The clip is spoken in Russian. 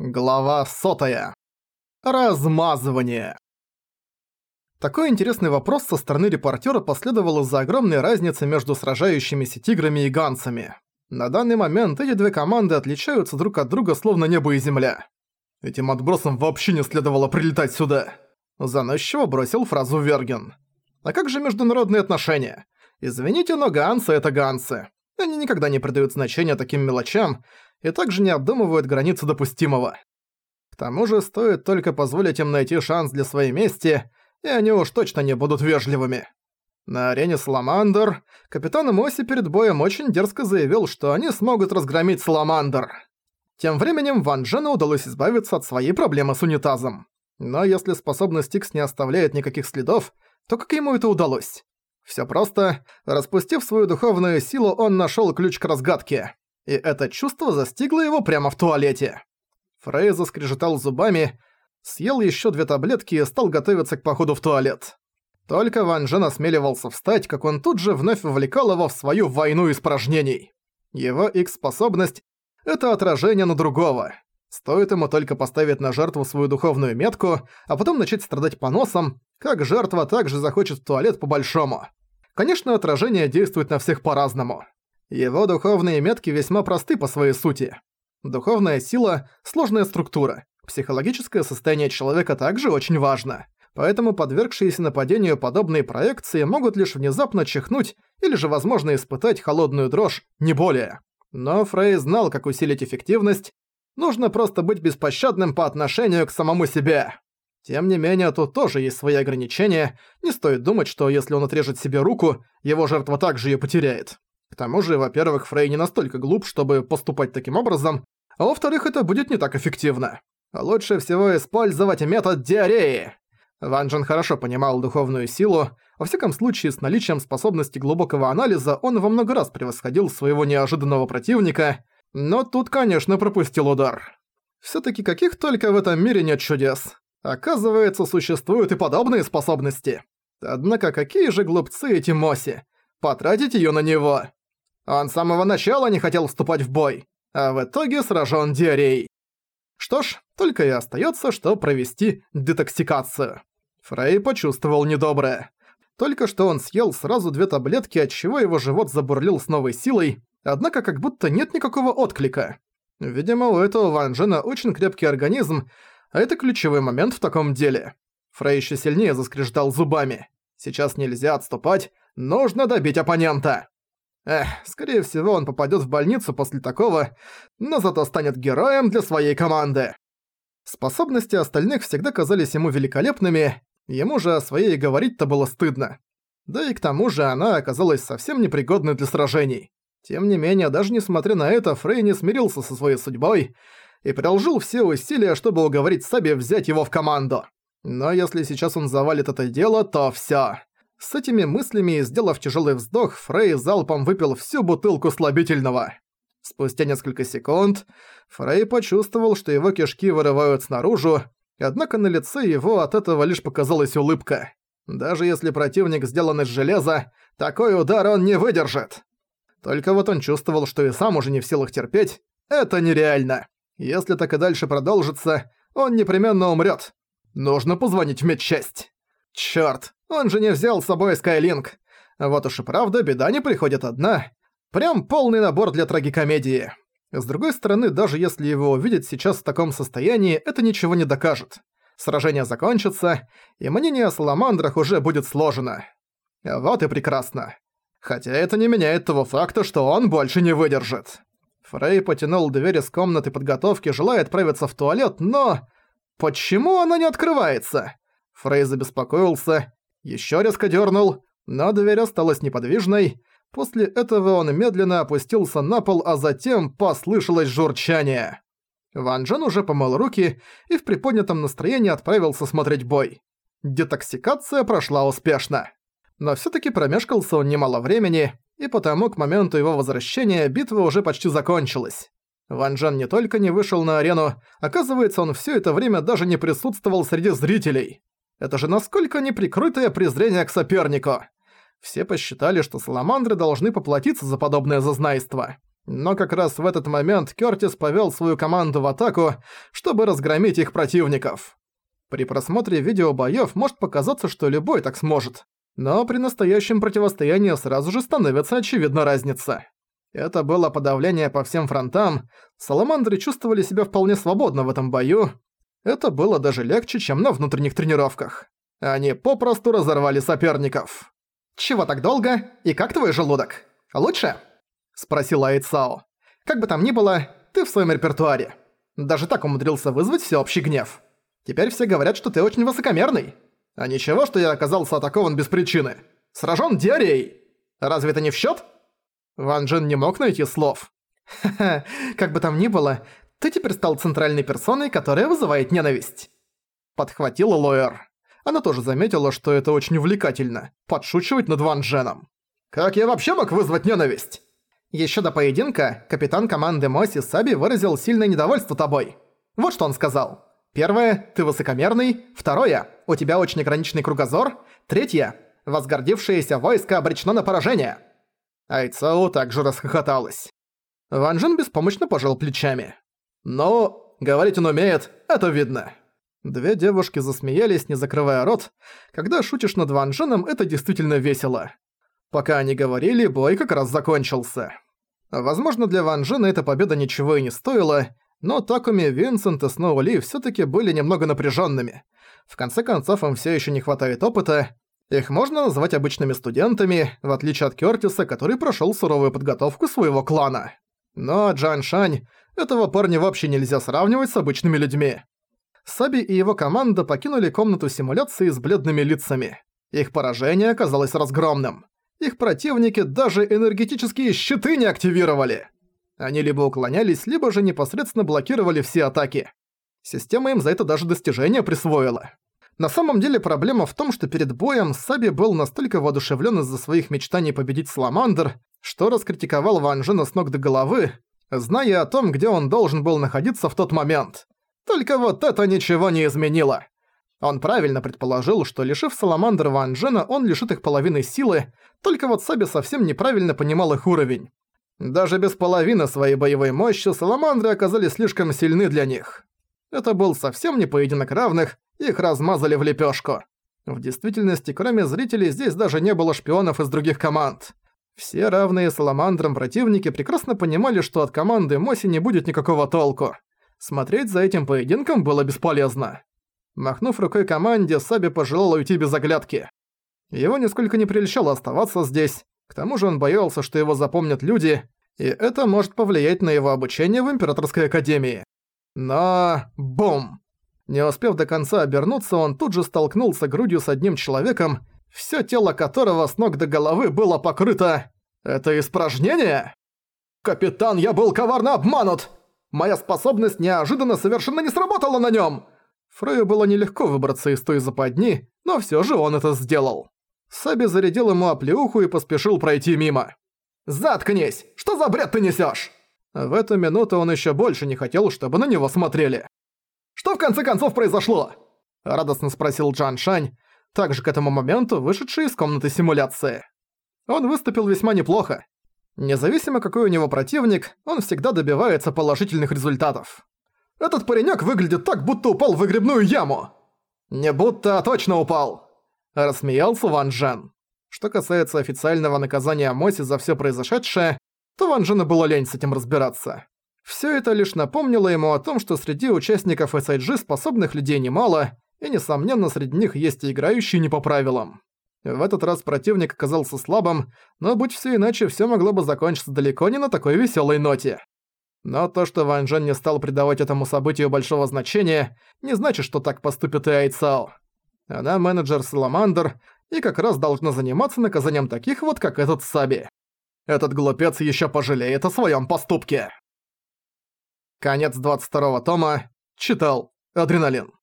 Глава сотая. Размазывание. Такой интересный вопрос со стороны репортера последовал из-за огромной разницы между сражающимися тиграми и гансами. На данный момент эти две команды отличаются друг от друга словно небо и земля. Этим отбросам вообще не следовало прилетать сюда. Заносчиво бросил фразу Верген. А как же международные отношения? Извините, но гансы — это гансы. Они никогда не придают значения таким мелочам, и также не обдумывают границы допустимого. К тому же стоит только позволить им найти шанс для своей мести, и они уж точно не будут вежливыми. На арене Саламандр капитан Моси перед боем очень дерзко заявил, что они смогут разгромить Саламандр. Тем временем Ван Джену удалось избавиться от своей проблемы с унитазом. Но если способность Икс не оставляет никаких следов, то как ему это удалось? Всё просто. Распустив свою духовную силу, он нашёл ключ к разгадке и это чувство застигло его прямо в туалете. Фрей заскрежетал зубами, съел еще две таблетки и стал готовиться к походу в туалет. Только Ван Джен осмеливался встать, как он тут же вновь вовлекал его в свою войну испражнений. Его X-способность — это отражение на другого. Стоит ему только поставить на жертву свою духовную метку, а потом начать страдать поносом, как жертва также захочет в туалет по-большому. Конечно, отражение действует на всех по-разному. Его духовные метки весьма просты по своей сути. Духовная сила – сложная структура. Психологическое состояние человека также очень важно. Поэтому подвергшиеся нападению подобные проекции могут лишь внезапно чихнуть или же, возможно, испытать холодную дрожь, не более. Но Фрей знал, как усилить эффективность. Нужно просто быть беспощадным по отношению к самому себе. Тем не менее, тут тоже есть свои ограничения. Не стоит думать, что если он отрежет себе руку, его жертва также её потеряет. Тому же, во-первых, Фрей не настолько глуп, чтобы поступать таким образом, а во-вторых, это будет не так эффективно. Лучше всего использовать метод диареи. Ван Джен хорошо понимал духовную силу, во всяком случае с наличием способности глубокого анализа он во много раз превосходил своего неожиданного противника, но тут, конечно, пропустил удар. Всё-таки каких только в этом мире нет чудес. Оказывается, существуют и подобные способности. Однако какие же глупцы эти Моси. Потратить её на него. Он с самого начала не хотел вступать в бой, а в итоге сражен диареей. Что ж, только и остается, что провести детоксикацию. Фрей почувствовал недоброе. Только что он съел сразу две таблетки, отчего его живот забурлил с новой силой, однако как будто нет никакого отклика. Видимо, у этого Ван Джена очень крепкий организм, а это ключевой момент в таком деле. Фрей еще сильнее заскрежетал зубами. Сейчас нельзя отступать, нужно добить оппонента. Эх, скорее всего, он попадет в больницу после такого, но зато станет героем для своей команды. Способности остальных всегда казались ему великолепными, ему же о своей говорить-то было стыдно. Да и к тому же она оказалась совсем непригодной для сражений. Тем не менее, даже несмотря на это, Фрей не смирился со своей судьбой и приложил все усилия, чтобы уговорить Саби взять его в команду. Но если сейчас он завалит это дело, то всё. С этими мыслями и сделав тяжелый вздох, Фрей залпом выпил всю бутылку слабительного. Спустя несколько секунд Фрей почувствовал, что его кишки вырываются наружу, однако на лице его от этого лишь показалась улыбка. Даже если противник сделан из железа, такой удар он не выдержит. Только вот он чувствовал, что и сам уже не в силах терпеть. Это нереально. Если так и дальше продолжится, он непременно умрет. Нужно позвонить в медчасть. Чёрт, он же не взял с собой Скайлинг. Вот уж и правда, беда не приходит одна. Прям полный набор для трагикомедии. С другой стороны, даже если его увидеть сейчас в таком состоянии, это ничего не докажет. Сражение закончится, и мнение о саламандрах уже будет сложено. Вот и прекрасно. Хотя это не меняет того факта, что он больше не выдержит. Фрей потянул дверь из комнаты подготовки, желая отправиться в туалет, но... Почему она не открывается? Фрей забеспокоился еще резко дернул, но дверь осталась неподвижной. После этого он медленно опустился на пол, а затем послышалось журчание. Ван Джен уже помыл руки и в приподнятом настроении отправился смотреть бой. Детоксикация прошла успешно. Но всё-таки промешкался он немало времени, и потому к моменту его возвращения битва уже почти закончилась. Ван Джен не только не вышел на арену, оказывается, он всё это время даже не присутствовал среди зрителей. Это же насколько неприкрытое презрение к сопернику. Все посчитали, что саламандры должны поплатиться за подобное зазнайство. Но как раз в этот момент Кёртис повёл свою команду в атаку, чтобы разгромить их противников. При просмотре видео боёв может показаться, что любой так сможет. Но при настоящем противостоянии сразу же становится очевидна разница. Это было подавление по всем фронтам, саламандры чувствовали себя вполне свободно в этом бою. Это было даже легче, чем на внутренних тренировках. Они попросту разорвали соперников. «Чего так долго? И как твой желудок? Лучше?» – спросила Айцао. «Как бы там ни было, ты в своем репертуаре. Даже так умудрился вызвать всеобщий гнев. Теперь все говорят, что ты очень высокомерный. А ничего, что я оказался атакован без причины. Сражен диареей. Разве это не в счет? Ван Джен не мог найти слов. Ха-ха, как бы там ни было, ты теперь стал центральной персоной, которая вызывает ненависть. Подхватила Лоэр. Она тоже заметила, что это очень увлекательно – подшучивать над Ван Дженом. «Как я вообще мог вызвать ненависть?» Еще до поединка капитан команды Моси Саби выразил сильное недовольство тобой. Вот что он сказал. Первое – ты высокомерный. Второе – у тебя очень ограниченный кругозор. Третье – возгордившееся войско обречено на поражение. Айцао также расхохоталась. Ван Джен беспомощно пожал плечами. «Ну, говорить он умеет, это видно». Две девушки засмеялись, не закрывая рот. Когда шутишь над Ван Дженом, это действительно весело. Пока они говорили, бой как раз закончился. Возможно, для Ван Джена эта победа ничего и не стоила, но Такуми, Винсент и Сноу Ли всё-таки были немного напряжёнными. В конце концов, им всё ещё не хватает опыта. Их можно назвать обычными студентами, в отличие от Кёртиса, который прошёл суровую подготовку своего клана. Но Джан Шань, этого парня вообще нельзя сравнивать с обычными людьми. Саби и его команда покинули комнату симуляции с бледными лицами. Их поражение оказалось разгромным. Их противники даже энергетические щиты не активировали. Они либо уклонялись, либо же непосредственно блокировали все атаки. Система им за это даже достижение присвоила. На самом деле проблема в том, что перед боем Саби был настолько воодушевлен из-за своих мечтаний победить Саламандр, что раскритиковал Ван Джена с ног до головы, зная о том, где он должен был находиться в тот момент. Только вот это ничего не изменило. Он правильно предположил, что лишив Саламандр Ван Джена, он лишит их половины силы, только вот Саби совсем неправильно понимал их уровень. Даже без половины своей боевой мощи Саламандры оказались слишком сильны для них. Это был совсем не поединок равных, их размазали в лепешку. В действительности, кроме зрителей, здесь даже не было шпионов из других команд. Все равные Саламандрам противники прекрасно понимали, что от команды Моси не будет никакого толку. Смотреть за этим поединком было бесполезно. Махнув рукой команде, Саби пожелал уйти без оглядки. Его нисколько не прельщало оставаться здесь, к тому же он боялся, что его запомнят люди, и это может повлиять на его обучение в Императорской Академии. Но... бум! Не успев до конца обернуться, он тут же столкнулся грудью с одним человеком, всё тело которого с ног до головы было покрыто... Это испражнение? «Капитан, я был коварно обманут! Моя способность неожиданно совершенно не сработала на нём!» Фрею было нелегко выбраться из той западни, но всё же он это сделал. Саби зарядил ему оплеуху и поспешил пройти мимо. «Заткнись! Что за бред ты несёшь?» В эту минуту он ещё больше не хотел, чтобы на него смотрели. «Что в конце концов произошло?» Радостно спросил Джан Шань, также к этому моменту вышедший из комнаты симуляции. Он выступил весьма неплохо. Независимо какой у него противник, он всегда добивается положительных результатов. Этот паренек выглядит так, будто упал в выгребную яму. Не будто, а точно упал. Рассмеялся Ван Джен. Что касается официального наказания Моси за все произошедшее, то Ван Джену было лень с этим разбираться. Все это лишь напомнило ему о том, что среди участников SIG способных людей немало, и, несомненно, среди них есть и играющие не по правилам. В этот раз противник оказался слабым, но будь все иначе, все могло бы закончиться далеко не на такой веселой ноте. Но то, что Ван Джен не стал придавать этому событию большого значения, не значит, что так поступит и Айцао. Она менеджер Саламандр и как раз должна заниматься наказанием таких вот, как этот Саби. Этот глупец еще пожалеет о своем поступке. Конец 22 тома. Читал. Адреналин.